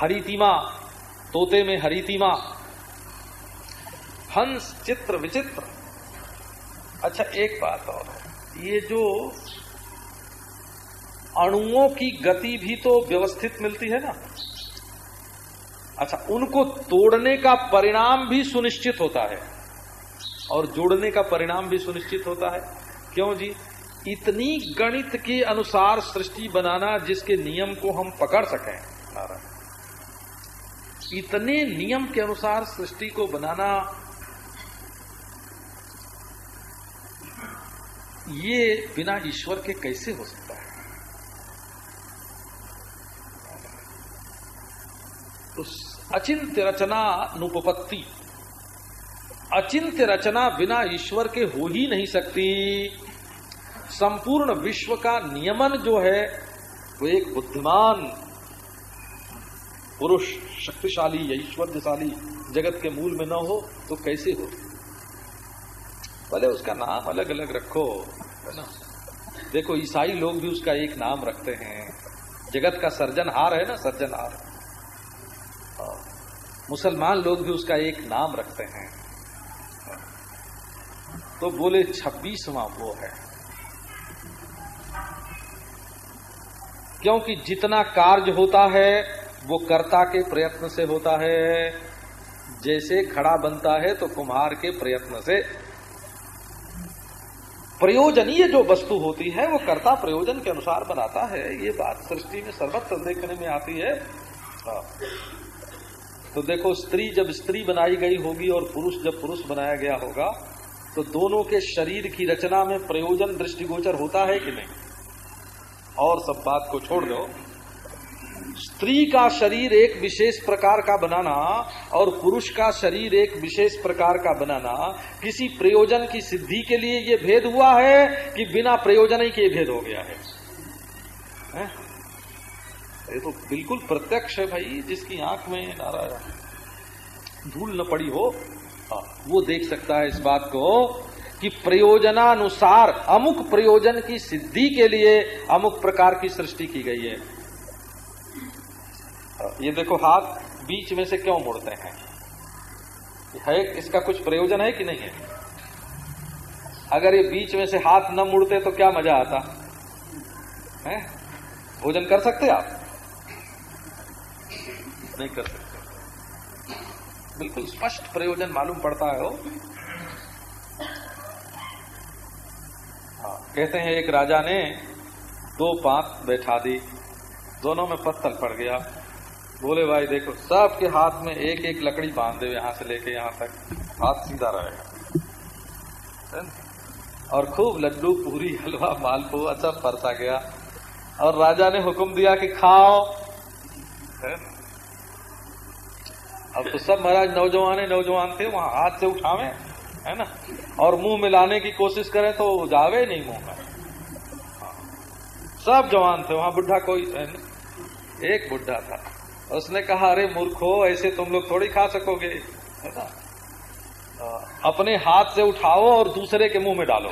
हरितिमा, तोते में हरितिमा। हंस चित्र विचित्र। अच्छा एक बात और। ये जो अणुओं की गति भी तो व्यवस्थित मिलती है ना? अच्छा उनको तोड़ने का परिणाम भी सुनिश्चित होता है। और जोड़ने का परिणाम भी सुनिश्चित होता है। क्यों जी? इतनी गणित के अनुसार सृष्टि बनाना जिसके नियम को हम पकड़ सकें। इतने नियम के अनुसार सृष्टि को बनाना, ये बिना ईश्वर के कैसे हो सकता है? तो अचिंत्य रचना अनुपपत्ति। अचिंत्य रचना बिना ईश्वर के हो ही नहीं सकती। संपूर्ण विश्व का नियमन जो है, वो एक बुद्धिमान पुरुष शक्तिशाली या जगत के मूल में न हो तो कैसे हो? भले उसका नाम अलग अलग रखो, है ना? देखो, ईसाई लोग भी उसका एक नाम रखते हैं। जगत का सर्जनहार है ना? सर्जनहार मुसलमान लोग भी उसका एक नाम रखते हैं। तो बोले, छब्बीसवा वो है। क्योंकि जितना कार्य होता है वो कर्ता के प्रयत्न से होता है। जैसे घड़ा बनता है तो कुम्हार के प्रयत्न से। प्रयोजनीय जो वस्तु होती है, वो कर्ता प्रयोजन के अनुसार बनाता है। ये बात सृष्टि में सर्वत्र देखने में आती है। हाँ। तो देखो, स्त्री जब स्त्री बनाई गई होगी और पुरुष जब पुरुष बनाया गया होगा तो दोनों के शरीर की रचना में प्रयोजन दृष्टिगोचर होता है कि नहीं? और सब बात को छोड़ दो। स्त्री का शरीर एक विशेष प्रकार का बनाना और पुरुष का शरीर एक विशेष प्रकार का बनाना किसी प्रयोजन की सिद्धि के लिए ये भेद हुआ है कि बिना प्रयोजन ही के भेद हो गया है, है? ये तो बिल्कुल प्रत्यक्ष है भाई जिसकी आँख में नारायण। धूल न पड़ी हो। आ, वो देख सकता है इस बात को कि प्रयोजनानुसार अमुक प्रयोजन की सिद्धि के लिए अमुक प्रकार की सृष्टि की गई है। ये देखो हाथ बीच में से क्यों मुड़ते हैं? है इसका कुछ प्रयोजन है कि नहीं है? अगर ये बीच में से हाथ न मुड़ते तो क्या मज़ा आता? है? भोजन कर सकते आप? नहीं कर सकते। बिल्कुल स्पष्ट प्रयोजन मालूम पड़ता है वो। हाँ, कहते हैं एक राजा ने दो पांत बैठा दी। दोनों में पत्थर पड़ गया। बोले, भाई देखो, सबके हाथ में एक एक लकड़ी बाँध दे यहाँ से लेके यहाँ तक। हाथ सीधा रहेगा। और खूब लड्डू, पूरी, हलवा, मालपुआ सब परसा गया। और राजा ने हुक्म दिया कि खाओ। अब तो सब महाराज नौजवान नौजवान थे, वहाँ हाथ से उठावे, है ना? और मुँह मिलाने की कोशिश करें तो जावे नहीं मुँह में। सब जवान थे, वहाँ बुढ़ा कोई एक बुढ़ा था। उसने कहा, अरे मूर्खो, ऐसे तुम लोग थोड़ी खा सकोगे। है ना? अपने हाथ से उठाओ और दूसरे के मुँह में डालो।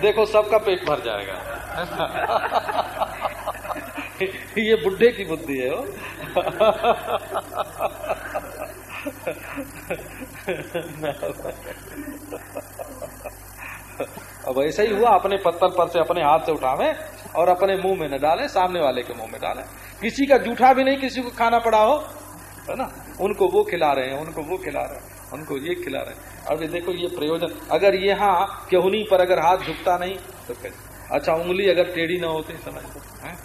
देखो, सबका पेट भर जाएगा। ये बुढ़े की बुद्धि है वो अब ऐसा ही हुआ, अपने पत्थर पर से अपने हाथ से उठावे। और अपने मुँह में न डाले, सामने वाले के मुँह में डाले। किसी का जूठा भी नहीं, किसी को खाना पड़ा हो, है ना? उनको वो खिला रहे हैं, उनको वो खिला रहे हैं, उनको ये खिला रहे हैं। अब देखो, ये प्रयोजन, अगर ये यहाँ केहनी पर अगर हाथ झुकता नहीं तो कैसे अच्छा उंगली अगर टेढ़ी ना होती, समझ है?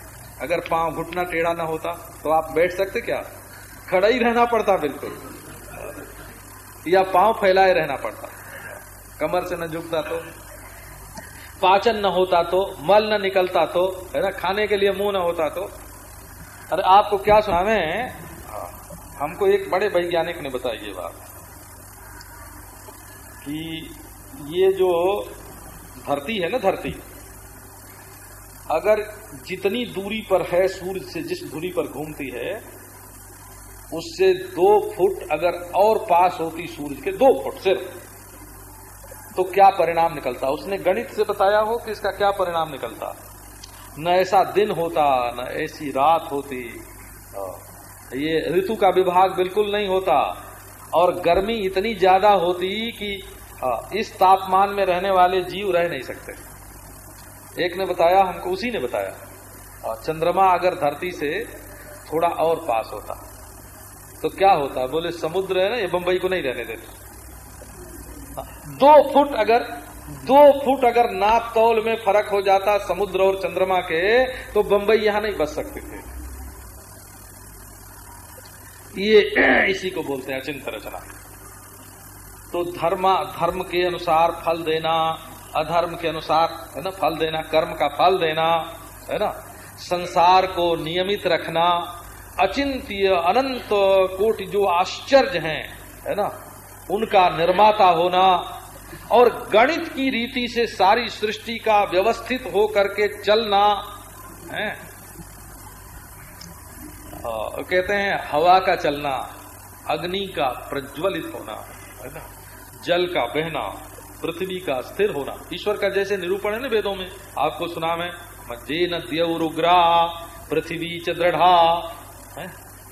अगर पाँव घुटना टेढ़ा ना होता तो आप बैठ सकते क्या? खड़ा ही रहना पड़ता बिल्कुल। या पाँव फैलाए रहना पड़ता। कमर से न झुकता तो। पाचन न होता तो मल न निकलता तो है ना, खाने के लिए मुँह न होता तो। अरे आपको क्या सुनावे हमको एक बड़े वैज्ञानिक ने बताई ये बात कि ये जो धरती है ना धरती, अगर जितनी दूरी पर है सूर्य से, जिस दूरी पर घूमती है, उससे दो फुट अगर और पास होती सूर्य के, दो फुट सिर्फ़। तो क्या परिणाम निकलता? उसने गणित से बताया हो कि इसका क्या परिणाम निकलता? न ऐसा दिन होता, न ऐसी रात होती। ये ऋतु का विभाग बिल्कुल नहीं होता। और गर्मी इतनी ज़्यादा होती कि इस तापमान में रहने वाले जीव रह नहीं सकते। एक ने बताया, हमको उसी ने बताया। चंद्रमा अगर धरती से थोड़ा और पास होता तो क्या होता? बोले, समुद्र है ना, ये बंबई को नहीं रहने देता। दो फुट अगर, दो फुट अगर नाप तौल में फ़र्क हो जाता समुद्र और चंद्रमा के तो बंबई यहाँ नहीं बच सकते थे। ये इसी को बोलते हैं अचिंत रचना। तो धर्म धर्म के अनुसार फल देना, अधर्म के अनुसार, है ना, फल देना, कर्म का फल देना, है ना, संसार को नियमित रखना, अचिंत्य, अनंत कोटि जो आश्चर्य हैं, है ना उनका निर्माता होना और गणित की रीति से सारी सृष्टि का व्यवस्थित हो करके चलना, है? कहते हैं, हवा का चलना, अग्नि का प्रज्वलित होना, है ना? जल का बहना, पृथ्वी का स्थिर होना। ईश्वर का जैसे निरूपण है ना वेदों में? आपको सुना मैं जे न द्यवरुग्रा पृथ्वी च दृढ़ा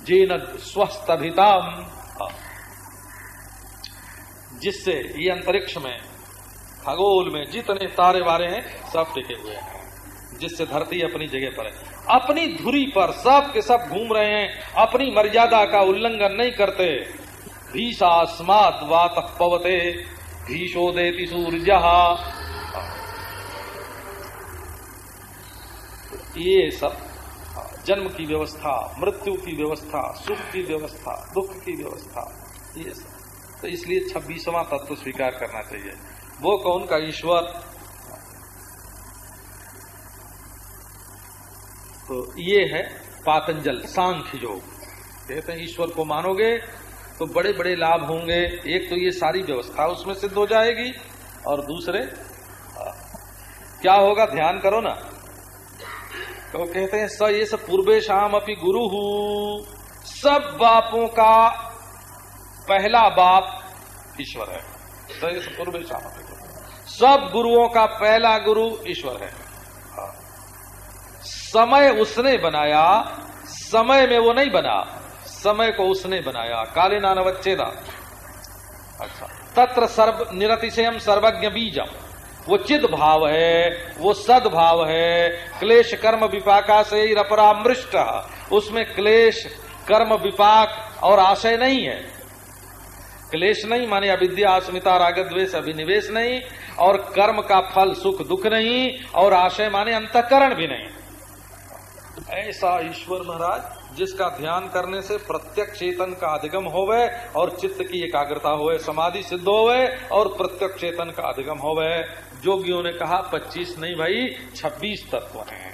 जे न स्वस्थभिताम। जिससे ये अंतरिक्ष में, खगोल में जितने तारे वारे हैं, सब टिके हुए हैं, जिससे धरती अपनी जगह पर है। अपनी धुरी पर सब के सब घूम रहे हैं, अपनी मर्यादा का उल्लंघन नहीं करते। भीषा स्मात वात पवते, भीषो देती सूर्य। ये सब, जन्म की व्यवस्था, मृत्यु की व्यवस्था, सुख की व्यवस्था, दुख की व्यवस्था, ये सब। तो इसलिए छब्बीसवां तत्व स्वीकार करना चाहिए। वो कौन का? ईश्वर। तो ये है पातंजल, सांख्य योग। कहते हैं, ईश्वर को मानोगे तो बड़े बड़े लाभ होंगे। एक तो ये सारी व्यवस्था उसमें सिद्ध हो जाएगी और दूसरे क्या होगा? ध्यान करो ना। तो कहते हैं, स ये सब पूर्वे शाम अपनी गुरु हूँ सब बापों का पहला बाप ईश्वर है। स ये सब गुरुओं का पहला गुरु ईश्वर है। समय उसने बनाया, समय में वो नहीं बना। समय को उसने बनाया। काले नानवच्छेदा अच्छा। तत्र सर्व निरतिशयम सर्वज्ञ बीजम वो चिद भाव है, वो सद भाव है। क्लेश कर्म विपाका से ही रपरामृष्ट। उसमें क्लेश, कर्म विपाक और आशय नहीं है। क्लेश नहीं, माने अविद्या, अस्मिता, राग, द्वेष, अभिनिवेश नहीं, और कर्म का फल, सुख, दुख नहीं, और आशय, माने अंतकरण भी नहीं। ऐसा ईश्वर महाराज, जिसका ध्यान करने से प्रत्यक्ष चेतन का अधिगम होवे, और चित्त की एकाग्रता होवे, समाधि सिद्ध होवे, और प्रत्यक्ष चेतन का अधिगम होवे। जोगियों ने कहा 25 नहीं भाई 26 तत्व हैं।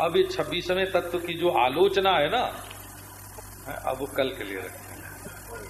अब ये छब्बीसवें तत्व की जो आलोचना है ना, अब वो कल के लिए रखते हैं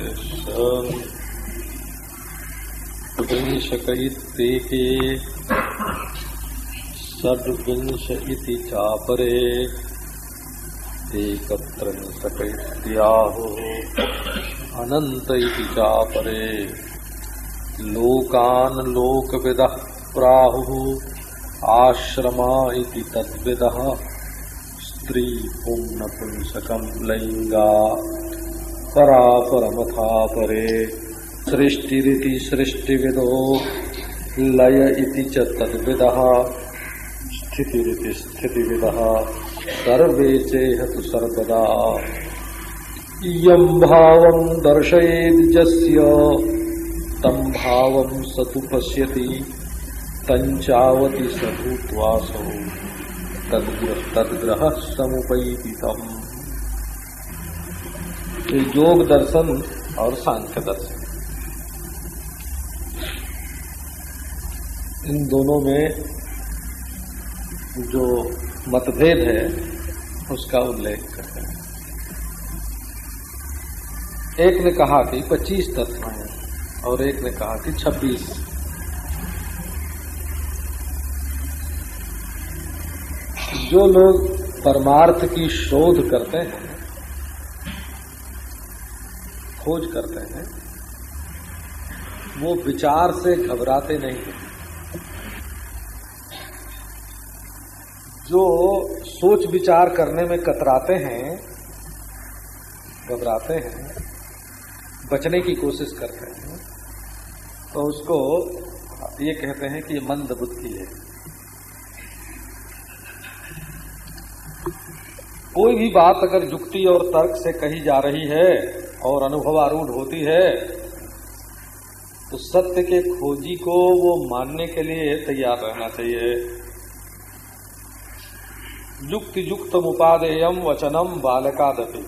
शांति विंशकैत्येके षड्विंश इति चापरे एकत्रिंशकैत्याहुः अनन्त इति चापरे लोकान् लोकविदः प्राहुः आश्रमा इति स्त्री पुंनपुंसकम् लैङ्गा परापरमथा परे सृष्टिरिति सृष्टिविदो लय इति च तद्विदः। स्थिति स्थिति विद सर्वे चेहतु सर्वदा। इयं भावं दर्शयेद्यस्य तं भावं स तु पश्यति तञ्चावति स भूत्वासौ। तद्ग्रह समुपैति योग दर्शन और सांख्य दर्शन। इन दोनों में जो मतभेद है, उसका उल्लेख करते हैं। एक ने कहा कि 25 तत्व हैं और एक ने कहा कि 26 जो लोग परमार्थ की शोध करते हैं खोज करते हैं, वो विचार से घबराते नहीं हैं। जो सोच विचार करने में कतराते हैं, घबराते हैं, बचने की कोशिश करते हैं तो उसको ये कहते हैं कि मंद बुद्धि है। कोई भी बात अगर युक्ति और तर्क से कही जा रही है और अनुभवारूढ़ होती है तो सत्य के खोजी को वो मानने के लिए तैयार रहना चाहिए। युक्त युक्त उपादेयम वचनम बालकादपि।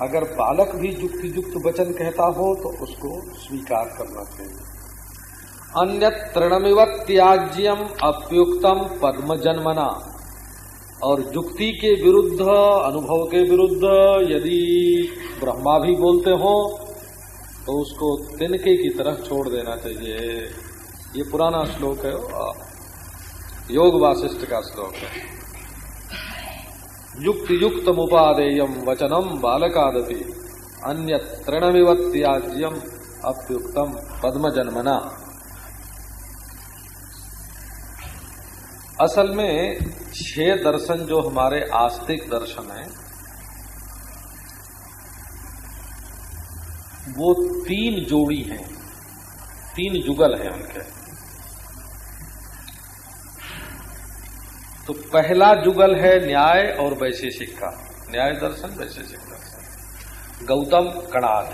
अगर बालक भी युक्त युक्त वचन कहता हो तो उसको स्वीकार करना चाहिए। अन्य तृणमिव त्याज्यम अप्युक्तम पद्म जन्मना और युक्ति के विरुद्ध, अनुभव के विरुद्ध यदि ब्रह्मा भी बोलते हो तो उसको तिनके की तरह छोड़ देना चाहिए। ये पुराना श्लोक है। योग वासिष्ठ का श्लोक है। युक्ति युक्त मुपादेयम वचनम बालकादपि अन्य तृणविव त्याज्यम अप्युक्तम पद्म जन्मना असल में छह दर्शन जो हमारे आस्तिक दर्शन हैं, वो तीन जोड़ी हैं, तीन जुगल हैं उनके। तो पहला जुगल है न्याय और वैशेषिक का। न्याय दर्शन, वैशेषिक दर्शन। गौतम कणाद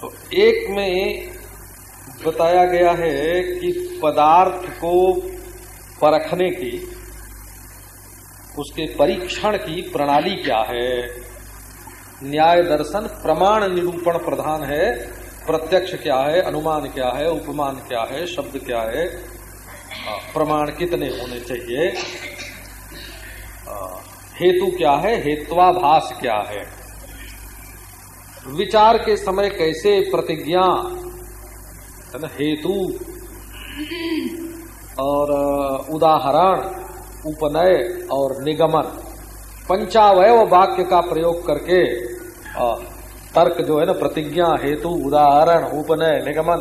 तो एक में बताया गया है कि पदार्थ को परखने की, उसके परीक्षण की प्रणाली क्या है? न्याय दर्शन प्रमाण निरूपण प्रधान है, प्रत्यक्ष क्या है, अनुमान क्या है, उपमान क्या है, शब्द क्या है? प्रमाण कितने होने चाहिए? हेतु क्या है, हेत्वाभास क्या है? विचार के समय कैसे प्रतिज्ञा है ना? हेतु और उदाहरण, उपनय और निगमन। पंचावय वाक्य का प्रयोग करके तर्क जो है ना, प्रतिज्ञा, हेतु, उदाहरण, उपनय, निगमन,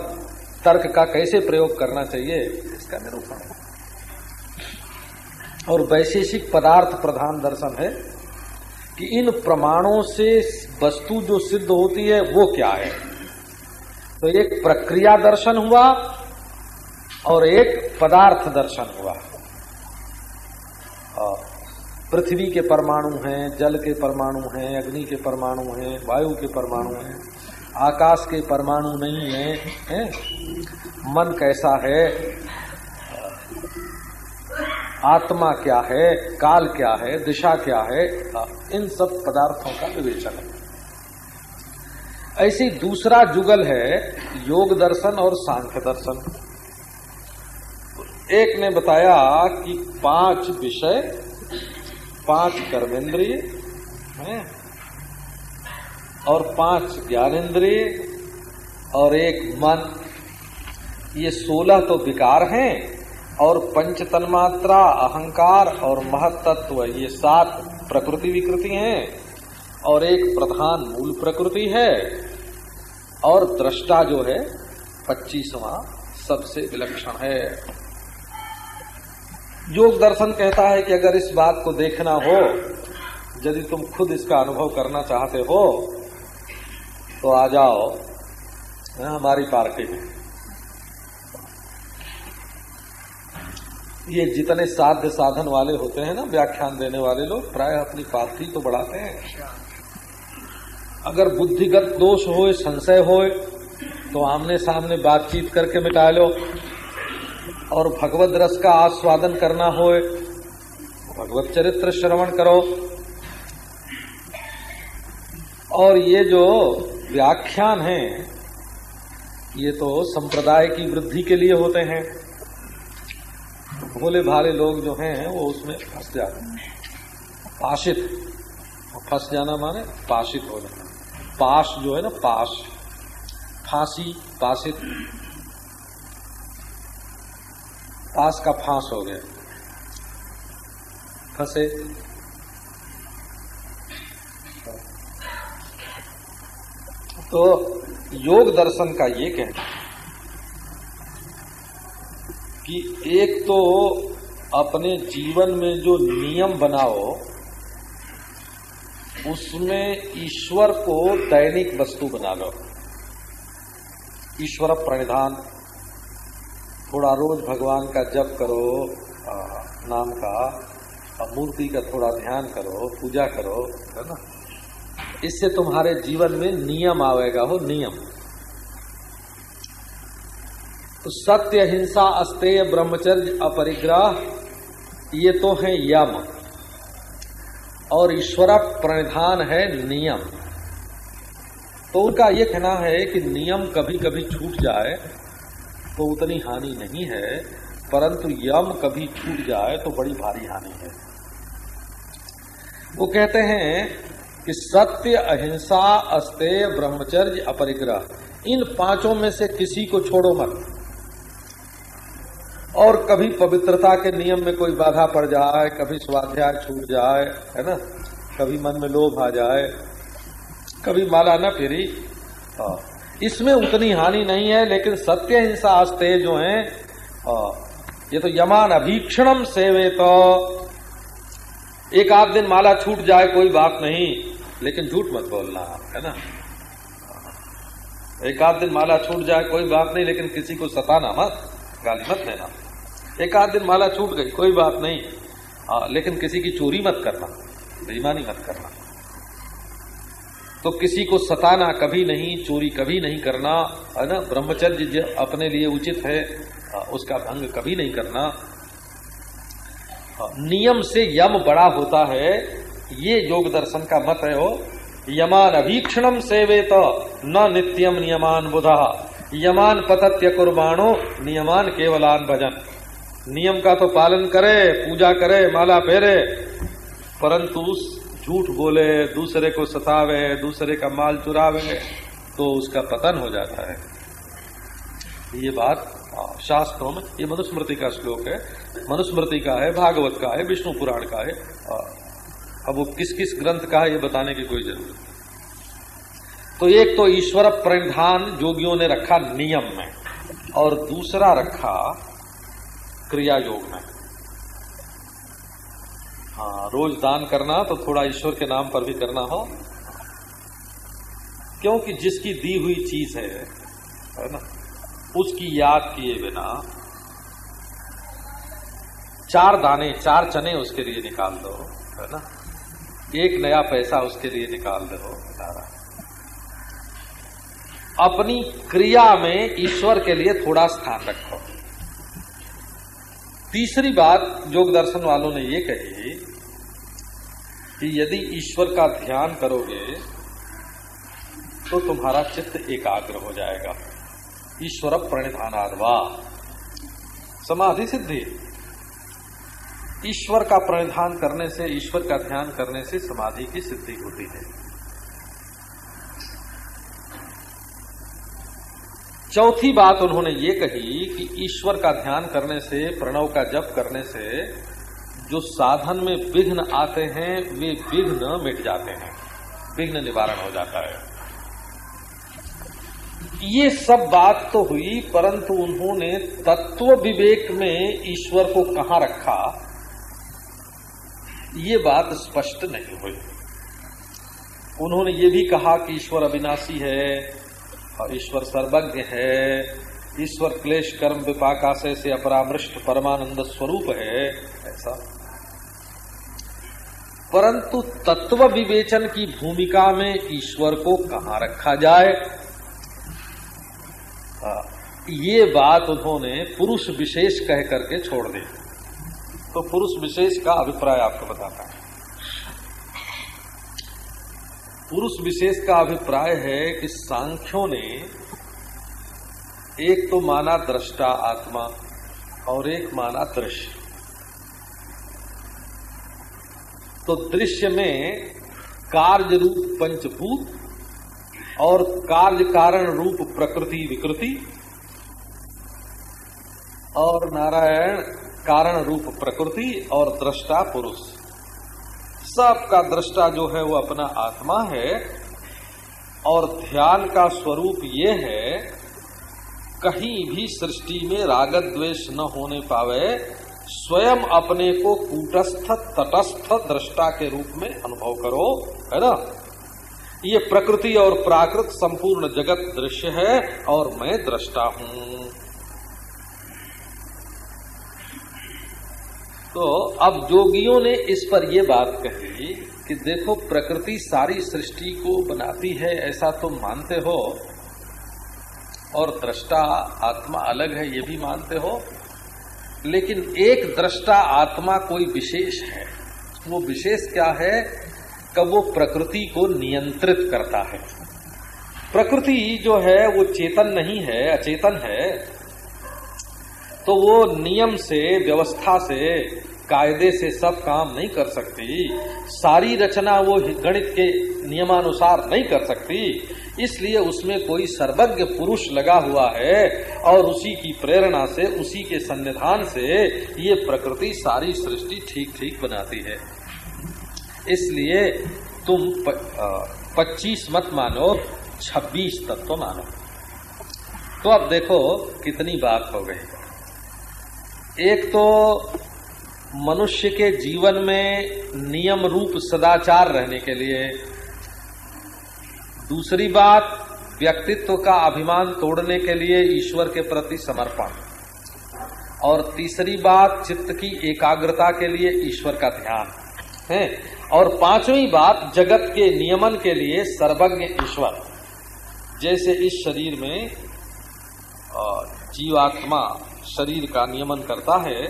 तर्क का कैसे प्रयोग करना चाहिए, इसका निरूपण और वैशेषिक पदार्थ प्रधान दर्शन है कि इन प्रमाणों से वस्तु जो सिद्ध होती है, वो क्या है? तो एक प्रक्रिया दर्शन हुआ और एक पदार्थ दर्शन हुआ। पृथ्वी के परमाणु हैं जल के परमाणु हैं अग्नि के परमाणु हैं वायु के परमाणु हैं आकाश के परमाणु नहीं है, है? मन कैसा है? आत्मा क्या है? काल क्या है? दिशा क्या है? इन सब पदार्थों का विवेचन। है ऐसी दूसरा जुगल है योग दर्शन और सांख्य दर्शन। एक ने बताया कि पाँच विषय, पाँच कर्मेंद्रिय और पाँच ज्ञानेन्द्रिय और एक मन। ये सोलह तो विकार हैं, और पंच तन्मात्रा अहंकार और महत्त्व ये सात प्रकृति विकृति हैं, और एक प्रधान मूल प्रकृति है। और दृष्टा जो है, पच्चीसवा सबसे विलक्षण है। योग दर्शन कहता है कि अगर इस बात को देखना हो, यदि तुम खुद इसका अनुभव करना चाहते हो तो आ जाओ। हमारी पार्टी में। ये जितने साध्य साधन वाले होते हैं ना, व्याख्यान देने वाले लोग, प्राय अपनी पार्टी तो बढ़ाते हैं। अगर बुद्धिगत दोष हो संशय हो तो आमने सामने बातचीत करके मिटा लो। और भगवत रस का आस्वादन करना हो भगवत चरित्र श्रवण करो। और ये जो व्याख्यान है, ये तो संप्रदाय की वृद्धि के लिए होते हैं। भोले भाले लोग जो हैं, वो उसमें फंस जाते हैं। पाशित फंस जाना माने पाषित हो जाना। पाश जो है ना पास फांसी, पाशित। पास का फांस हो गया। फंसे। तो योग दर्शन का ये कहना कि एक तो अपने जीवन में जो नियम बनाओ उसमें ईश्वर को दैनिक वस्तु बना लो। ईश्वर प्रणिधान। थोड़ा रोज भगवान का जप करो नाम का मूर्ति का थोड़ा ध्यान करो, पूजा करो, है ना? इससे तुम्हारे जीवन में नियम आवेगा, हो नियम। तो सत्य, हिंसा, अस्तेय, ब्रह्मचर्य, अपरिग्रह, ये तो है यम। और ईश्वर प्रणिधान है नियम। तो उनका यह कहना है कि नियम कभी कभी छूट जाए तो उतनी हानि नहीं है, परंतु यम कभी छूट जाए तो बड़ी भारी हानि है। वो कहते हैं कि सत्य, अहिंसा, अस्तेय, ब्रह्मचर्य, अपरिग्रह, इन पाँचों में से किसी को छोड़ो मत। और कभी पवित्रता के नियम में कोई बाधा पड़ जाए कभी स्वाध्याय छूट जाए है ना? कभी मन में लोभ आ जाए कभी माला न फिरी। हाँ। इसमें उतनी हानि नहीं है लेकिन सत्य हिंसा आस्ते जो है हाँ, ये तो यमान अभीक्षणम सेवे तो एक आध दिन माला छूट जाए कोई बात नहीं लेकिन झूठ मत बोलना है ना? एक आध दिन माला छूट जाए कोई बात नहीं लेकिन किसी को सताना मत गाली मत देना। एक आध दिन माला छूट गई कोई बात नहीं। आ, लेकिन किसी की चोरी मत करना बेईमानी मत करना। तो किसी को सताना कभी नहीं चोरी कभी नहीं करना है ना? ब्रह्मचर्य जो अपने लिए उचित है आ, उसका भंग कभी नहीं करना। आ, नियम से यम बड़ा होता है ये योग दर्शन का मत है हो यमान अभीक्षणम सेवेत न नित्यम नियमान बुधा। यमान पतत्य कुर्बाणो नियमान केवलान भजन। नियम का तो पालन करे, पूजा करे, माला फेरे परंतु झूठ बोले, दूसरे को सतावे, दूसरे का माल चुरावे तो उसका पतन हो जाता है। ये बात शास्त्रों में, ये मनुस्मृति का श्लोक है। मनुस्मृति का है, भागवत का है, विष्णु पुराण का है। अब वो किस किस ग्रंथ का है, ये बताने की कोई ज़रूरत नहीं। तो एक तो ईश्वर प्रणिधान जोगियों ने रखा नियम में, और दूसरा रखा क्रिया योग में। हाँ रोज दान करना तो थोड़ा ईश्वर के नाम पर भी करना हो। क्योंकि जिसकी दी हुई चीज़ है है ना, उसकी याद किए बिना चार दाने, चार चने उसके लिए निकाल दो, है ना। एक नया पैसा उसके लिए निकाल दो, सारा। अपनी क्रिया में ईश्वर के लिए थोड़ा स्थान रखो। तीसरी बात योग दर्शन वालों ने ये कही कि यदि ईश्वर का ध्यान करोगे तो तुम्हारा चित्त एकाग्र हो जाएगा। ईश्वर प्रणिधानादवा। समाधि सिद्धि। ईश्वर का प्रणिधान करने से, ईश्वर का ध्यान करने से समाधि की सिद्धि होती है। चौथी बात उन्होंने ये कही कि ईश्वर का ध्यान करने से, प्रणव का जप करने से, जो साधन में विघ्न आते हैं, वे विघ्न मिट जाते हैं। विघ्न निवारण हो जाता है। ये सब बात तो हुई, परंतु उन्होंने तत्व विवेक में ईश्वर को कहा रखा? ये बात स्पष्ट नहीं हुई। उन्होंने ये भी कहा कि ईश्वर अविनाशी है और ईश्वर सर्वज्ञ है, ईश्वर क्लेश कर्म विपाकाशय से अपरामृष्ट परमानंद स्वरूप है, ऐसा। परंतु तत्व विवेचन की भूमिका में ईश्वर को कहा रखा जाए? ये बात उन्होंने पुरुष विशेष कह करके छोड़ दी। तो पुरुष विशेष का अभिप्राय आपको बताता है। पुरुष विशेष का अभिप्राय है कि सांख्यों ने एक तो माना दृष्टा आत्मा और एक माना दृश्य। तो दृश्य में कार्य रूप पंचभूत और कार्य कारण रूप प्रकृति विकृति और नारायण कारण रूप प्रकृति और दृष्टा पुरुष। सबका दृष्टा जो है वो अपना आत्मा है और ध्यान का स्वरूप ये है, कहीं भी सृष्टि में राग द्वेष न होने पावे, स्वयं अपने को कूटस्थ, तटस्थ दृष्टा के रूप में अनुभव करो, है ना? ये प्रकृति और प्राकृत संपूर्ण जगत दृश्य है और मैं दृष्टा हूँ। तो अब जोगियों ने इस पर यह बात कही कि देखो, प्रकृति सारी सृष्टि को बनाती है, ऐसा तुम मानते हो। और दृष्टा आत्मा अलग है, ये भी मानते हो। लेकिन एक दृष्टा आत्मा कोई विशेष है। वो विशेष क्या है? कब वो प्रकृति को नियंत्रित करता है। प्रकृति जो है, वो चेतन नहीं है, अचेतन है। तो वो नियम से, व्यवस्था से, कायदे से सब काम नहीं कर सकती। सारी रचना वो गणित के नियमानुसार नहीं कर सकती। इसलिए उसमें कोई सर्वज्ञ पुरुष लगा हुआ है और उसी की प्रेरणा से, उसी के सन्निधान से ये प्रकृति सारी सृष्टि ठीक ठीक बनाती है। इसलिए तुम पच्चीस मत मानो, छब्बीस तत्व मानो। तो अब देखो कितनी बात हो गई। एक तो मनुष्य के जीवन में नियम रूप सदाचार रहने के लिए। दूसरी बात, व्यक्तित्व का अभिमान तोड़ने के लिए ईश्वर के प्रति समर्पण। और तीसरी बात, चित्त की एकाग्रता के लिए ईश्वर का ध्यान। है? और पांचवी बात, जगत के नियमन के लिए सर्वज्ञ ईश्वर। जैसे इस शरीर में जीवात्मा शरीर का नियमन करता है,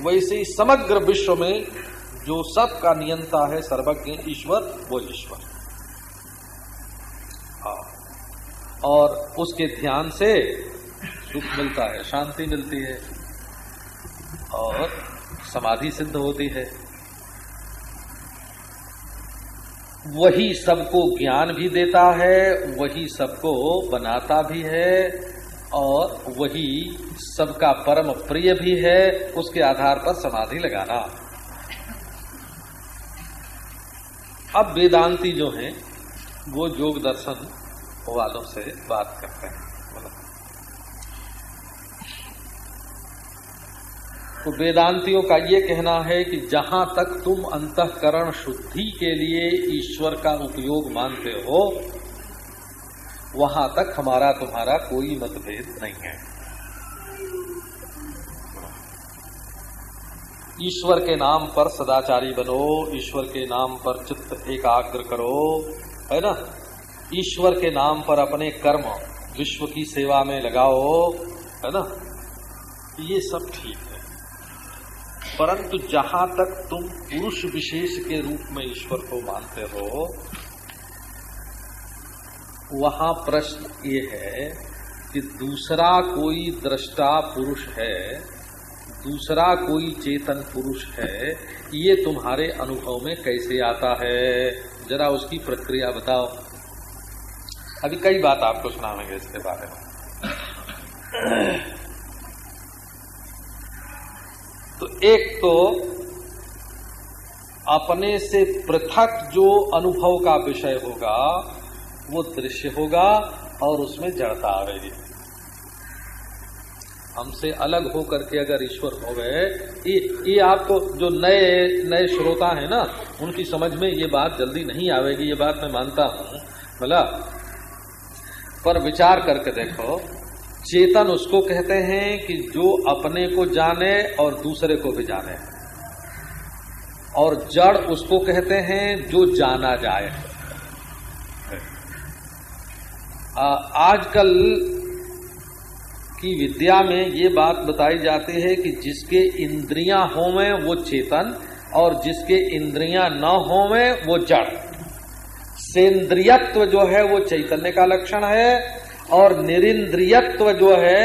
वैसे ही समग्र विश्व में जो सब का नियंता है सर्वज्ञ, ईश्वर, वो ईश्वर। और उसके ध्यान से सुख मिलता है, शांति मिलती है और समाधि सिद्ध होती है। वही सबको ज्ञान भी देता है, वही सबको बनाता भी है और वही सबका परम प्रिय भी है, उसके आधार पर समाधि लगाना। अब वेदांती जो हैं, वो योग दर्शन वालों से बात करते हैं। तो वेदांतियों का ये कहना है कि जहाँ तक तुम अंतकरण शुद्धि के लिए ईश्वर का उपयोग मानते हो वहाँ तक हमारा तुम्हारा कोई मतभेद नहीं है। ईश्वर के नाम पर सदाचारी बनो, ईश्वर के नाम पर चित्त एकाग्र करो, है ना? ईश्वर के नाम पर अपने कर्म विश्व की सेवा में लगाओ, है ना? ये सब ठीक है। परंतु जहाँ तक तुम पुरुष विशेष के रूप में ईश्वर को मानते हो वहाँ प्रश्न ये है कि दूसरा कोई दृष्टा पुरुष है, दूसरा कोई चेतन पुरुष है, ये तुम्हारे अनुभव में कैसे आता है? जरा उसकी प्रक्रिया बताओ। अभी कई बात आपको सुनाएँगे इसके बारे में। तो एक तो अपने से पृथक जो अनुभव का विषय होगा वो दृश्य होगा और उसमें जड़ता आवेगी। हमसे अलग हो करके अगर ईश्वर हो गए ये, ये आपको जो नए नए श्रोता है ना उनकी समझ में ये बात जल्दी नहीं आवेगी ये बात मैं मानता हूँ। बोला पर विचार करके देखो चेतन उसको कहते हैं कि जो अपने को जाने और दूसरे को भी जाने। और जड़ उसको कहते हैं जो जाना जाए। आजकल की विद्या में ये बात बताई जाती है कि जिसके इंद्रियाँ होवे वो चेतन, और जिसके इंद्रियाँ न होवे वो जड़ सेंद्रियत्व जो है वो चैतन्य का लक्षण है, और निरिंद्रियत्व जो है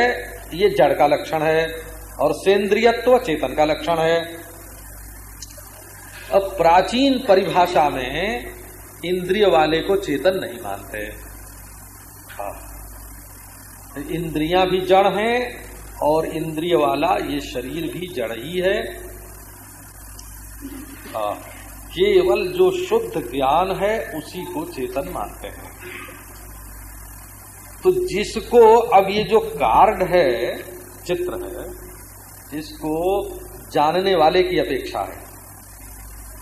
ये जड़ का लक्षण है, और सेंद्रियत्व चेतन का लक्षण है अब प्राचीन परिभाषा में इंद्रिय वाले को चेतन नहीं मानते। इंद्रियाँ भी जड़ हैं और इंद्रिय वाला ये शरीर भी जड़ ही है हाँ। केवल जो शुद्ध ज्ञान है, उसी को चेतन मानते हैं तो जिसको अब ये जो कार्ड है, चित्र है इसको जानने वाले की अपेक्षा है,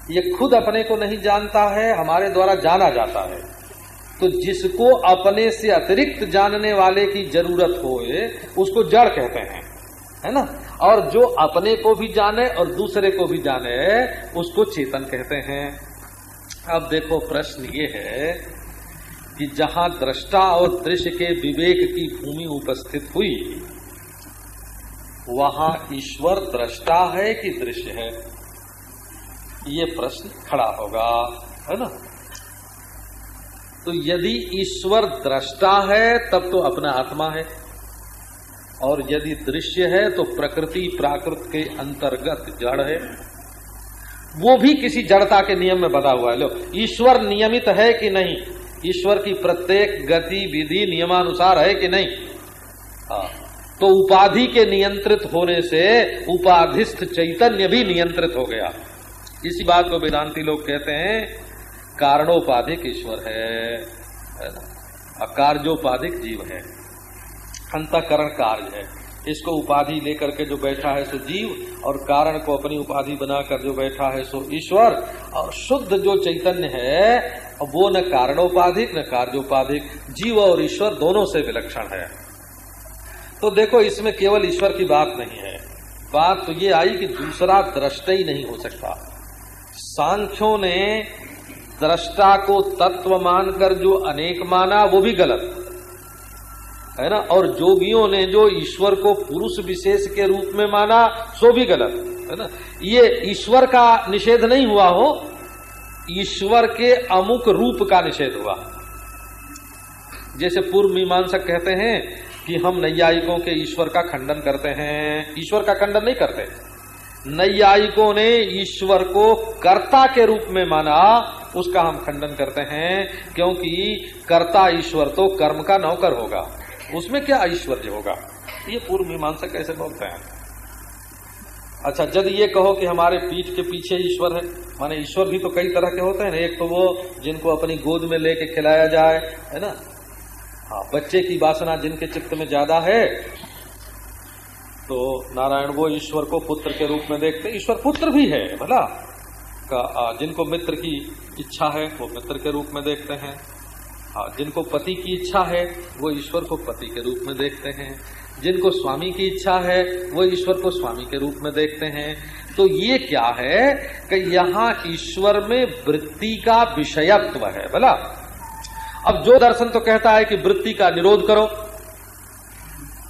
ये खुद अपने को नहीं जानता है, हमारे द्वारा जाना जाता है तो जिसको अपने से अतिरिक्त जानने वाले की ज़रूरत हो उसको जड़ कहते हैं, है ना? और जो अपने को भी जाने और दूसरे को भी जाने, उसको चेतन कहते हैं। अब देखो, प्रश्न ये है कि जहाँ दृष्टा और दृश्य के विवेक की भूमि उपस्थित हुई, वहाँ ईश्वर दृष्टा है कि दृश्य है? ये प्रश्न खड़ा होगा, है ना? तो यदि ईश्वर दृष्टा है, तब तो अपना आत्मा है। और यदि दृश्य है तो प्रकृति प्राकृत के अंतर्गत जड़ है। वो भी किसी जड़ता के नियम में बता हुआ है। लो, ईश्वर नियमित है कि नहीं? ईश्वर की प्रत्येक गति विधि नियमानुसार है कि नहीं? हाँ। तो उपाधि के नियंत्रित होने से उपाधिस्थ चैतन्य भी नियंत्रित हो गया। इसी बात को वेदांती लोग कहते हैं कारणोपाधिक ईश्वर है। अकार्योपाधिक जीव है। अंतकरण कार्य है। इसको उपाधि लेकर के जो बैठा है सो जीव, और कारण को अपनी उपाधि बनाकर जो बैठा है सो ईश्वर। और शुद्ध जो चैतन्य है वो न कारणोपाधिक, न कार्योपाधिक, जीव और ईश्वर दोनों से विलक्षण है। तो देखो, इसमें केवल ईश्वर की बात नहीं है। बात तो ये आई कि दूसरा दृष्ट ही नहीं हो सकता। सांख्यों ने दृष्टा को तत्व मानकर जो अनेक माना, वो भी गलत। है ना? और जोगियों ने जो ईश्वर को पुरुष विशेष के रूप में माना, सो भी गलत। है ना? ये ईश्वर का निषेध नहीं हुआ हो, ईश्वर के अमुक रूप का निषेध हुआ। जैसे पूर्व मीमांसक कहते हैं कि हम नैयायिकों के ईश्वर का खंडन करते हैं। ईश्वर का खंडन नहीं करते। नैयायिकों ने ईश्वर को कर्ता के रूप में माना उसका हम खंडन करते हैं, क्योंकि कर्ता ईश्वर तो कर्म का नौकर होगा। उसमें क्या ऐश्वर्य होगा? ये पूर्व मीमांसा कैसे बोलते हैं? अच्छा जब ये कहो कि हमारे पीठ के पीछे ईश्वर है, माने ईश्वर भी तो कई तरह के होते हैं ना, एक तो वो जिनको अपनी गोद में लेके खिलाया जाए, है ना? हाँ बच्चे की वासना जिनके चित्त में ज़्यादा है तो नारायण वो ईश्वर को पुत्र के रूप में देखते ईश्वर पुत्र भी है, भला? का जिनको मित्र की इच्छा है, वो मित्र के रूप में देखते हैं। जिनको पति की इच्छा है, वो ईश्वर को पति के रूप में देखते हैं। जिनको स्वामी की इच्छा है, वो ईश्वर को स्वामी के रूप में देखते हैं। तो ये क्या है कि यहाँ ईश्वर में वृत्ति का विषयत्व है बोला अब जो दर्शन तो कहता है कि वृत्ति का निरोध करो,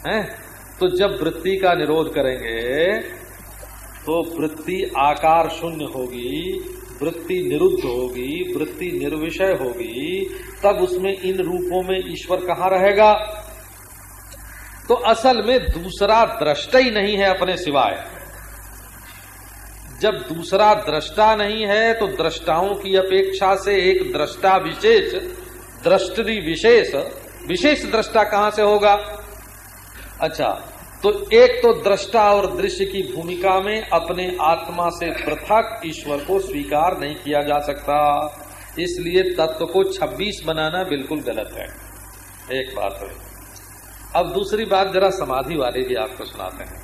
है? तो जब वृत्ति का निरोध करेंगे तो वृत्ति आकार शून्य होगी, वृत्ति निरुद्ध होगी, वृत्ति निर्विषय होगी, तब उसमें इन रूपों में ईश्वर कहाँ रहेगा? तो असल में दूसरा दृष्टा ही नहीं है अपने सिवाय। जब दूसरा दृष्टा नहीं है तो दृष्टाओं की अपेक्षा से एक दृष्टा विशेष, दृष्टि विशेष विशेष दृष्टा कहाँ से होगा? अच्छा तो एक तो दृष्टा और दृश्य की भूमिका में अपने आत्मा से पृथक ईश्वर को स्वीकार नहीं किया जा सकता। इसलिए तत्व को 26 बनाना बिल्कुल गलत है। एक बात है। अब दूसरी बात जरा समाधि वाले भी आपको सुनाते हैं।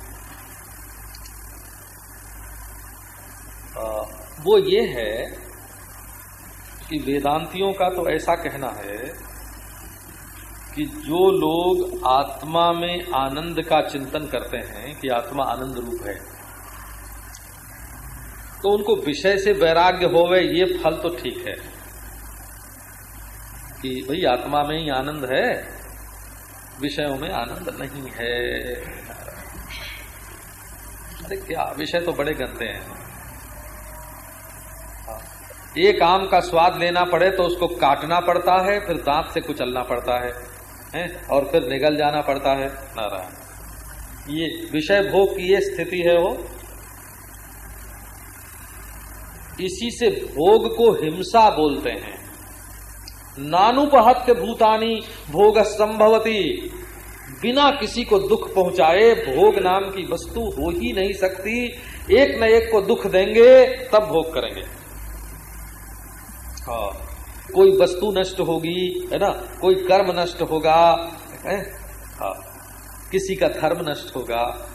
वो ये है कि वेदांतियों का तो ऐसा कहना है कि जो लोग आत्मा में आनंद का चिंतन करते हैं कि आत्मा आनंद रूप है तो उनको विषय से वैराग्य होवे ये फल तो ठीक है। कि भाई आत्मा में ही आनंद है विषयों में आनंद नहीं है। अरे क्या विषय तो बड़े गंदे हैं। हाँ, एक आम का स्वाद लेना पड़े तो उसको काटना पड़ता है फिर दांत से कुचलना पड़ता है। है और फिर निगल जाना पड़ता है। नारायण। ये विषय भोग की ये स्थिति है वो। इसी से भोग को हिंसा बोलते हैं। नानुपहत्य भूतानी भोग संभवती। बिना किसी को दुख पहुँचाए भोग नाम की वस्तु हो ही नहीं सकती। एक न एक को दुख देंगे तब भोग करेंगे। हाँ। कोई वस्तु नष्ट होगी, है ना? कोई कर्म नष्ट होगा, है? हाँ। किसी का धर्म नष्ट होगा।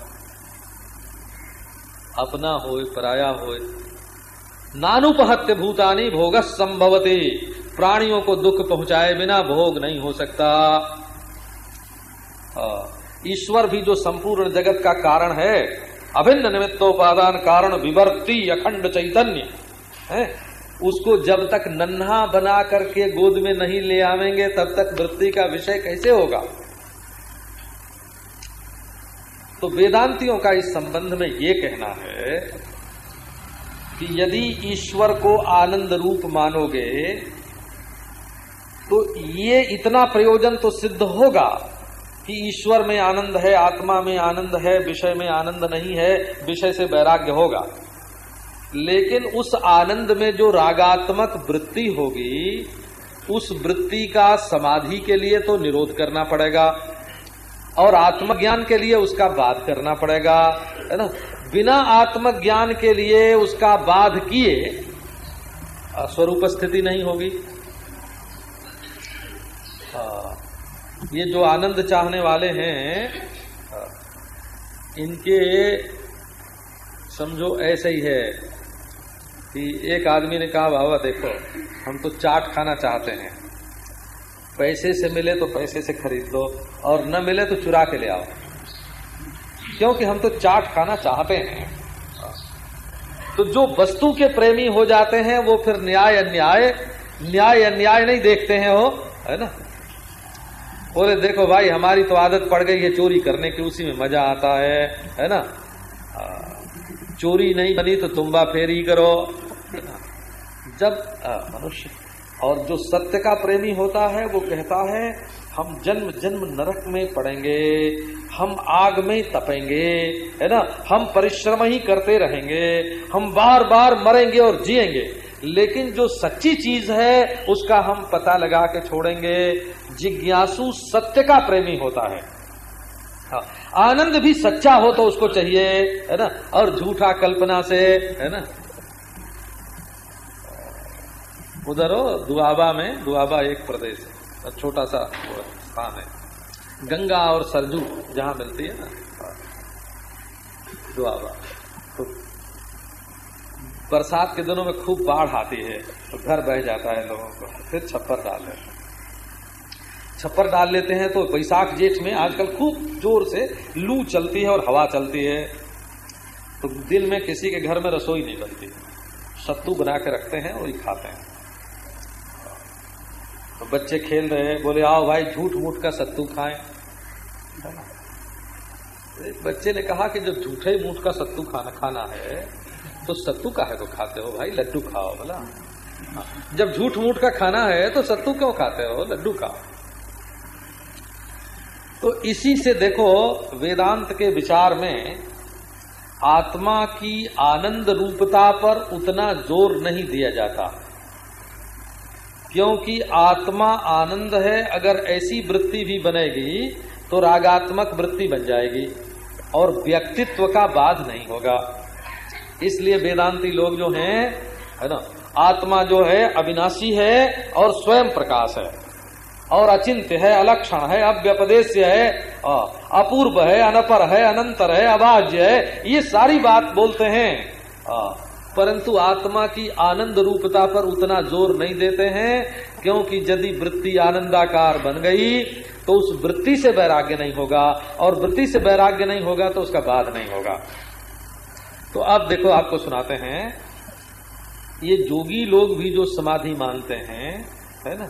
अपना हो पराया हो नानुपहत्य भूतानी भोग संभवते। प्राणियों को दुख पहुँचाए बिना भोग नहीं हो सकता। ईश्वर भी जो संपूर्ण जगत का कारण है, अभिन्न निमित्तोपादान कारण विवर्ती अखंड चैतन्य, है? उसको जब तक नन्हा बना करके गोद में नहीं ले आवेंगे, तब तक वृत्ति का विषय कैसे होगा? तो वेदांतियों का इस संबंध में ये कहना है कि यदि ईश्वर को आनंद रूप मानोगे तो ये इतना प्रयोजन तो सिद्ध होगा कि ईश्वर में आनंद है, आत्मा में आनंद है, विषय में आनंद नहीं है, विषय से वैराग्य होगा। लेकिन उस आनंद में जो रागात्मक वृत्ति होगी, उस वृत्ति का समाधि के लिए तो निरोध करना पड़ेगा और आत्मज्ञान के लिए उसका बाध करना पड़ेगा, है ना? बिना आत्मज्ञान के लिए उसका बाध किए स्वरूप स्थिति नहीं होगी। ये जो आनंद चाहने वाले हैं, इनके, समझो ऐसे ही है कि एक आदमी ने कहा, बाबा देखो, हम तो चाट खाना चाहते हैं। पैसे से मिले तो पैसे से खरीद लो और न मिले तो चुरा के ले आओ। क्योंकि हम तो चाट खाना चाहते हैं। तो जो वस्तु के प्रेमी हो जाते हैं, वो फिर न्याय अन्याय न्याय अन्याय नहीं देखते हैं वो, है ना? बोले, देखो भाई, हमारी तो आदत पड़ गई है चोरी करने की, उसी में मज़ा आता है है ना? चोरी नहीं बनी तो तुम्बा फेरी करो। जब मनुष्य और जो सत्य का प्रेमी होता है वो कहता है हम जन्म जन्म नरक में पड़ेंगे हम आग में तपेंगे है ना? हम परिश्रम ही करते रहेंगे हम बार बार मरेंगे और जिएँगे। लेकिन जो सच्ची चीज़ है उसका हम पता लगा के छोड़ेंगे। जिज्ञासु सत्य का प्रेमी होता है हाँ, आनंद भी सच्चा हो तो उसको चाहिए, है ना? और झूठा कल्पना से, है ना? उधर हो, दुआबा में, दुआबा एक प्रदेश है छोटा सा स्थान है। गंगा और सरजू जहाँ मिलती है ना, दुआबा। तो बरसात के दिनों में खूब बाढ़ आती है तो घर बह जाता है लोगों को, फिर छप्पर डाल लेते हैं। छप्पर डाल लेते हैं तो बैसाख जेठ में आजकल खूब ज़ोर से लू चलती है और हवा चलती है। तो दिन में किसी के घर में रसोई नहीं बनती। सत्तू बना के रखते हैं वही खाते हैं। तो बच्चे खेल रहे हैं बोले आओ भाई झूठ मूठ का सत्तू खाएँ। एक बच्चे ने कहा कि जब झूठे मूठ का सत्तू खाना खाना है तो सत्तू का है को खाते हो भाई? लड्डू खाओ बोला हाँ, जब झूठ मूठ का खाना है तो सत्तू क्यों खाते हो? लड्डू खाओ। तो इसी से देखो, वेदांत के विचार में आत्मा की आनंद रूपता पर उतना ज़ोर नहीं दिया जाता। क्योंकि आत्मा आनंद है, अगर ऐसी वृत्ति भी बनेगी तो रागात्मक वृत्ति बन जाएगी और व्यक्तित्व का बाध नहीं होगा। इसलिए वेदांती लोग जो हैं, है ना, आत्मा जो है, अविनाशी है और स्वयं प्रकाश है। और अचिंत्य है, अलक्षण है अव्यपदेश है अपूर्व है, अनपर है, अनंतर है अभाज्य है, ये सारी बात बोलते हैं। परंतु आत्मा की आनंद रूपता पर उतना ज़ोर नहीं देते हैं, क्योंकि यदि वृत्ति आनंदाकार बन गई तो उस वृत्ति से वैराग्य नहीं होगा, और वृत्ति से वैराग्य नहीं होगा तो उसका बाद नहीं होगा। तो अब देखो, आपको सुनाते हैं, ये जोगी लोग भी जो समाधि मानते हैं, है ना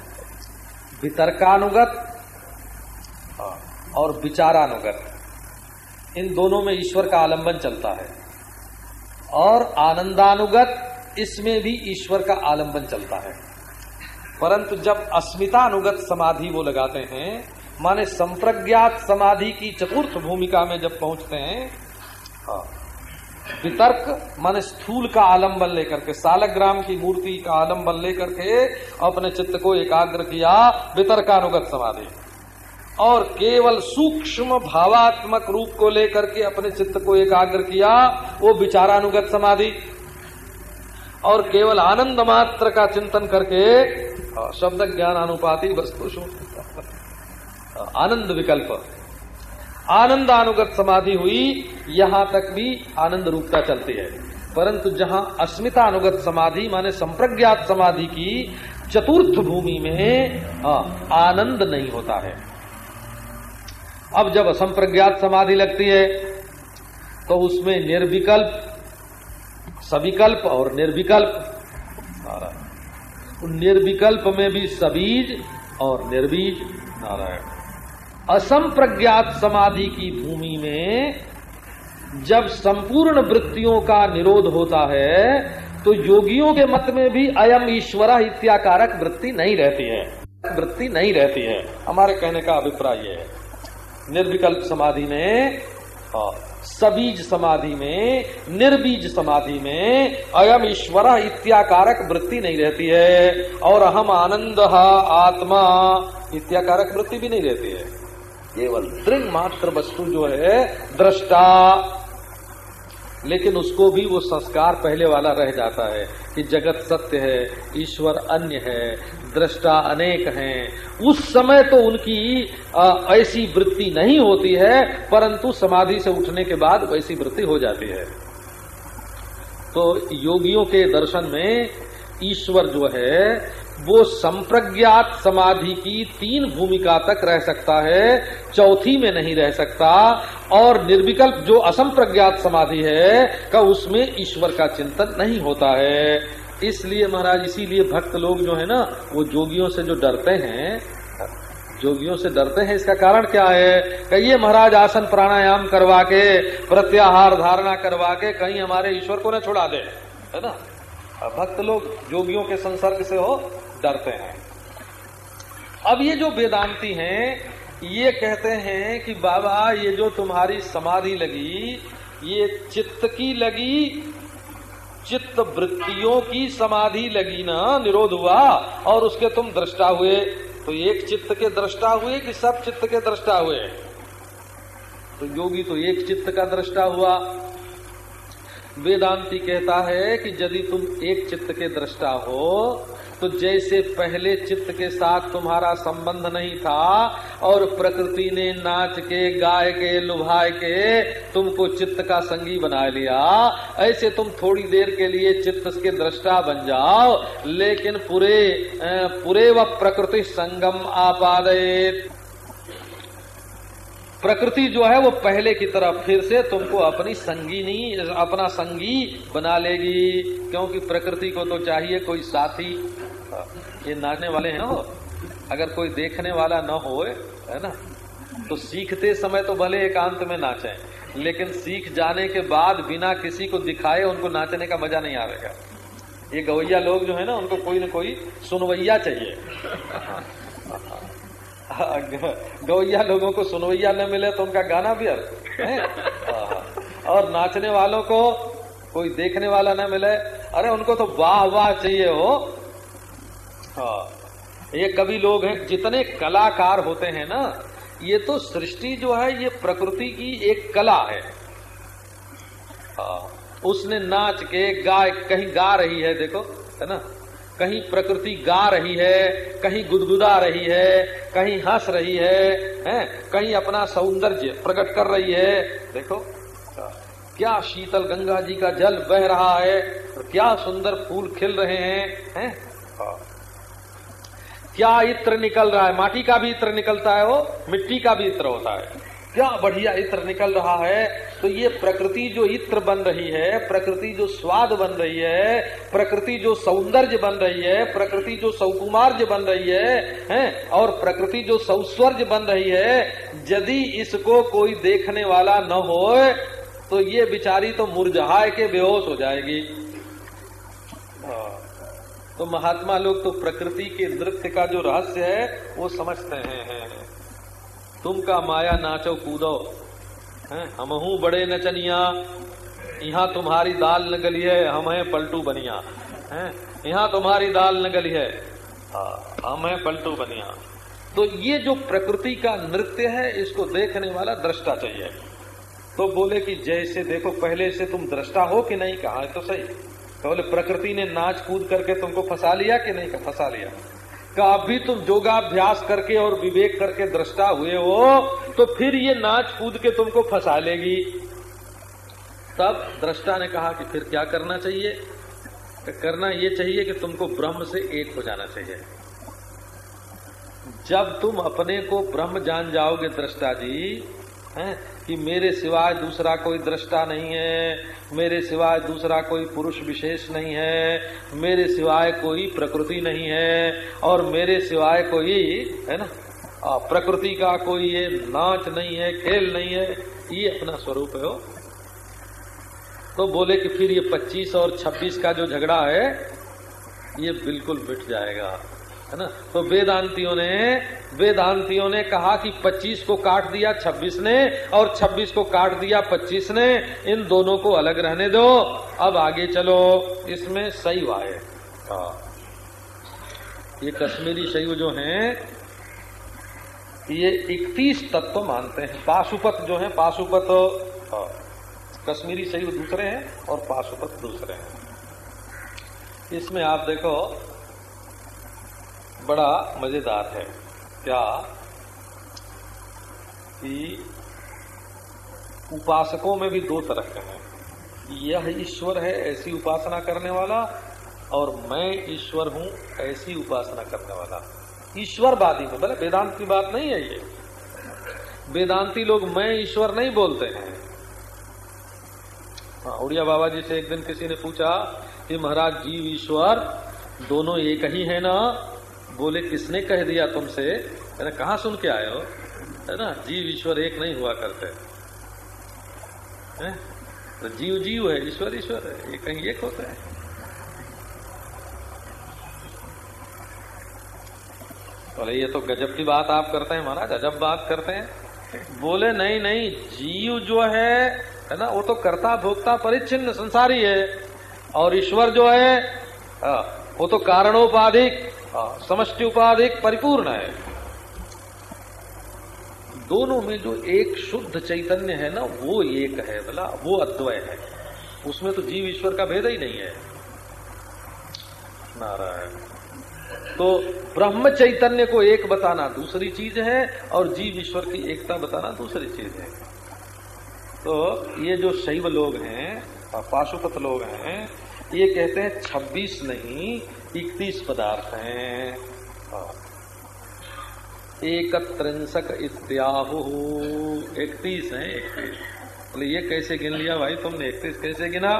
वितर्कानुगत और विचारानुगत। इन दोनों में ईश्वर का आलंबन चलता है। और आनंदानुगत इसमें भी ईश्वर का आलंबन चलता है। परंतु जब अस्मितानुगत समाधि वो लगाते हैं माने संप्रज्ञात समाधि की चतुर्थ भूमिका में जब पहुँचते हैं हाँ, वितर्क, माने स्थूल का आलंबन लेकर के, सालग्राम की मूर्ति का आलंबन लेकर के अपने चित्त को एकाग्र किया, वितर्कानुगत समाधि। और केवल सूक्ष्म भावात्मक रूप को लेकर के अपने चित्त को एकाग्र किया, वो विचारानुगत समाधि। और केवल आनंद मात्र का चिंतन करके शब्द ज्ञान अनुपाति वस्तु आनंद विकल्प। आनंद अनुगत समाधि हुई, यहाँ तक भी आनंद रूपता चलती है। परंतु जहाँ अस्मिता अनुगत समाधि, माने संप्रज्ञात समाधि की चतुर्थ भूमि में आनंद नहीं होता है। अब जब असंप्रज्ञात समाधि लगती है तो उसमें निर्विकल्प, सविकल्प और निर्विकल्प, नारायण। निर्विकल्प में भी सबीज और निर्बीज, नारायण। असंप्रज्ञात समाधि की भूमि में जब संपूर्ण वृत्तियों का निरोध होता है तो योगियों के मत में भी अयम ईश्वर इत्याकारक वृत्ति नहीं रहती है। वृत्ति नहीं रहती है। हमारे कहने का अभिप्राय यह है। निर्विकल्प समाधि में सबीज समाधि में, निर्बीज समाधि में अयम ईश्वर इत्याकारक वृत्ति नहीं रहती है। और अहम आनंद आत्मा इत्याकारक वृत्ति भी नहीं रहती है। केवल दृढ़ मात्र वस्तु जो है दृष्टा। लेकिन उसको भी वो संस्कार पहले वाला रह जाता है कि जगत सत्य है ईश्वर अन्य है दृष्टा अनेक हैं। उस समय तो उनकी आ, ऐसी वृत्ति नहीं होती है परंतु समाधि से उठने के बाद वैसी वृत्ति हो जाती है। तो योगियों के दर्शन में ईश्वर जो है वो संप्रज्ञात समाधि की तीन भूमिका तक रह सकता है, चौथी में नहीं रह सकता, और निर्विकल्प जो असंप्रज्ञात समाधि है, का उसमें ईश्वर का चिंतन नहीं होता है। इसलिए महाराज, इसीलिए भक्त लोग जो है ना, वो जोगियों से जो डरते हैं, जोगियों से डरते हैं, इसका कारण क्या है? कहिए महाराज, आसन प्राणायाम करवा के प्रत्याहार धारणा करवा के कहीं हमारे ईश्वर को न छुड़ा दे, है ना? भक्त लोग जोगियों के संसर्ग से हो डरते हैं। अब ये जो वेदांती हैं, ये कहते हैं कि बाबा, ये जो तुम्हारी समाधि लगी, ये चित्त की लगी, चित्त वृत्तियों की समाधि लगी ना, निरोध हुआ, और उसके तुम दृष्टा हुए। तो एक चित्त के दृष्टा हुए कि सब चित्त के दृष्टा हुए? तो योगी तो एक चित्त का दृष्टा हुआ। वेदांति कहता है कि यदि तुम एक चित्त के दृष्टा हो तो जैसे पहले चित्त के साथ तुम्हारा संबंध नहीं था और प्रकृति ने नाच के, गाय के लुभाए के तुमको चित्त का संगी बना लिया, ऐसे तुम थोड़ी देर के लिए चित्त के दृष्टा बन जाओ, लेकिन पूरे पूरे व प्रकृति संगम आपादित प्रकृति जो है वो पहले की तरह फिर से तुमको अपनी संगीनी, अपना संगी बना लेगी। क्योंकि प्रकृति को तो चाहिए कोई साथी। ये नाचने वाले हैं ना अगर कोई देखने वाला न हो है ना? तो सीखते समय तो भले एकांत में नाचे, लेकिन सीख जाने के बाद बिना किसी को दिखाए उनको नाचने का मज़ा नहीं आएगा ये गवैया लोग जो है ना, उनको कोई ना कोई सुनवैया चाहिए। गवैया लोगों को सुनवैया न मिले तो उनका गाना भी है? और नाचने वालों को कोई देखने वाला न मिले। अरे, उनको तो वाह वाह चाहिए हो। हाँ। ये कवि लोग हैं, जितने कलाकार होते हैं ना, ये तो सृष्टि जो है, ये प्रकृति की एक कला है। हाँ। उसने नाच के गाय कहीं गा रही है, देखो, है ना? कहीं प्रकृति गा रही है, कहीं गुदगुदा रही है, कहीं हंस रही है, हैं? कहीं अपना सौंदर्य प्रकट कर रही है। देखो, क्या शीतल गंगा जी का जल बह रहा है क्या सुंदर फूल खिल रहे हैं हैं हाँ। क्या इत्र निकल रहा है? माटी का भी इत्र निकलता है वो, मिट्टी का भी इत्र होता है। क्या बढ़िया इत्र निकल रहा है? तो ये प्रकृति जो इत्र बन रही है, प्रकृति जो स्वाद बन रही है, प्रकृति जो सौंदर्य बन रही है, प्रकृति जो सौकुमार्य बन रही है, हैं, और प्रकृति जो सौस्वर्ज बन रही है, यदि इसको कोई देखने वाला न हो तो ये बिचारी तो मुरझाए के बेहोश हो जाएगी। तो महात्मा लोग तो प्रकृति के नृत्य का जो रहस्य है, वो समझते हैं तुम का माया नाचो कूदो हमहू बड़े नचनिया। यहाँ तुम्हारी दाल न गली है हम है पलटू बनिया। है? यहाँ तुम्हारी दाल न गली है। हाँ, हम है पलटू बनिया। तो ये जो प्रकृति का नृत्य है इसको देखने वाला दृष्टा चाहिए। तो बोले कि जैसे देखो पहले से तुम दृष्टा हो कि नहीं? कहा तो सही। तो बोले प्रकृति ने नाच कूद करके तुमको फंसा लिया कि नहीं? फंसा लिया। का अभी तुम योगाभ्यास करके और विवेक करके दृष्टा हुए हो तो फिर ये नाच कूद के तुमको फंसा लेगी। तब दृष्टा ने कहा कि फिर क्या करना चाहिए? तो करना ये चाहिए कि तुमको ब्रह्म से एक हो जाना चाहिए। जब तुम अपने को ब्रह्म जान जाओगे दृष्टा जी हैं कि मेरे सिवाय दूसरा कोई दृष्टा नहीं है, मेरे सिवाय दूसरा कोई पुरुष विशेष नहीं है, मेरे सिवाय कोई प्रकृति नहीं है, और मेरे सिवाय कोई, है ना? प्रकृति का कोई ये नाच नहीं है, खेल नहीं है, ये अपना स्वरूप है वो। तो बोले कि फिर ये 25 और 26 का जो झगड़ा है, ये बिल्कुल मिट जाएगा। है ना? तो वेदांतियों ने वेदांतियों ने कहा कि 25 को काट दिया 26 ने और 26 को काट दिया 25 ने। इन दोनों को अलग रहने दो। अब आगे चलो। इसमें शैव आए हाँ। ये कश्मीरी शैव जो हैं ये 31 तत्व मानते हैं। पाशुपत जो है पाशुपत हाँ, कश्मीरी शैव दूसरे हैं और पाशुपत दूसरे हैं। इसमें आप देखो बड़ा मज़ेदार है। क्या? कि उपासकों में भी दो तरह के हैं। यह ईश्वर है ऐसी उपासना करने वाला और मैं ईश्वर हूँ ऐसी उपासना करने वाला। ईश्वरवादी में बोले वेदांत की बात नहीं है ये। वेदांती लोग मैं ईश्वर नहीं बोलते हैं। हाँ उड़िया बाबा जी से एक दिन किसी ने पूछा कि महाराज, जीव ईश्वर, दोनों एक ही है ना? बोले किसने कह दिया तुमसे? मैंने कहा सुन के आए हो। है ना? जीव ईश्वर एक नहीं हुआ करते। है? तो जीव जीव है ईश्वर ईश्वर है ये कहीं एक होते हैं। बोले ये तो गजब की बात आप करते हैं महाराज अजब बात करते हैं। बोले नहीं नहीं जीव जो है है ना वो तो कर्ता भोक्ता परिच्छिन्न संसारी है और ईश्वर जो है वो तो कारणोपाधिक हाँ, समष्टि उपाधिक परिपूर्ण है। दोनों में जो एक शुद्ध चैतन्य है ना, वो एक है बोला वो अद्वय है। उसमें तो जीव ईश्वर का भेद ही नहीं है। नारायण। तो ब्रह्म चैतन्य को एक बताना दूसरी चीज़ है, और जीव ईश्वर की एकता बताना दूसरी चीज़ है। तो ये जो शैव लोग हैं पाशुपत लोग हैं, ये कहते हैं छब्बीस नहीं इकतीस पदार्थ हैं। एक त्रिंसक इत्याहु। इकतीस है, इकतीस। बोले, ये कैसे गिन लिया भाई तुमने? इकतीस कैसे गिना?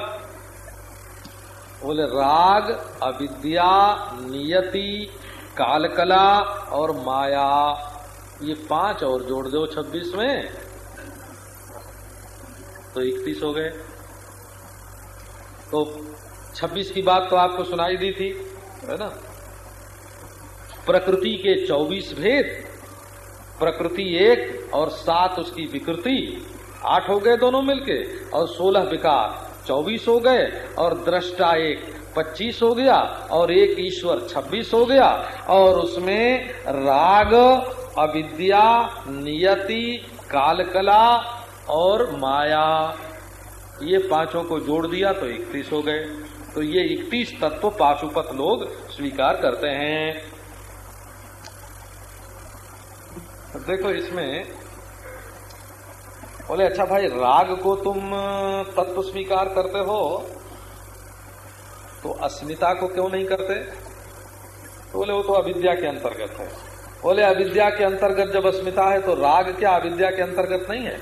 बोले, राग, अविद्या, नियति, कालकला और माया। ये पाँच और जोड़ दो छब्बीस में। तो इकतीस हो गए। तो छब्बीस की बात तो आपको सुनाई दी थी। है ना? प्रकृति के 24 भेद, प्रकृति एक और सात उसकी विकृति, आठ हो गए दोनों मिलके, और सोलह विकार, चौबीस हो गए, और दृष्टा एक, पच्चीस हो गया, और एक ईश्वर, छब्बीस हो गया, और उसमें राग, अविद्या, नियति, कालकला और माया, ये पाँचों को जोड़ दिया तो इकतीस हो गए। तो ये इकतीस तत्व पाशुपत लोग स्वीकार करते हैं। देखो इसमें, बोले अच्छा भाई, राग को तुम, तत्व स्वीकार करते हो तो अस्मिता को क्यों नहीं करते? तो बोले, वो तो अविद्या के अंतर्गत है। बोले, अविद्या के अंतर्गत जब अस्मिता है तो राग क्या अविद्या के अंतर्गत नहीं है?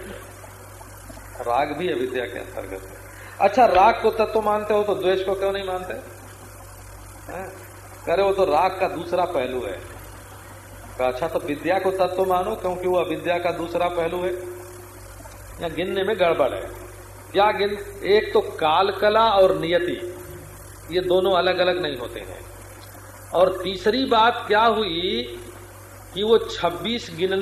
राग भी अविद्या के अंतर्गत है। अच्छा राग को तत्व मानते हो तो द्वेष को क्यों नहीं मानते? करे वो तो राग का दूसरा पहलू है। तो अच्छा तो विद्या को तत्व मानो क्योंकि वो अविद्या का दूसरा पहलू है। या गिनने में गड़बड़ है। क्या गिन, एक तो काल कला और नियति, ये दोनों अलग अलग नहीं होते हैं। और तीसरी बात क्या हुई कि वो 26 गिनने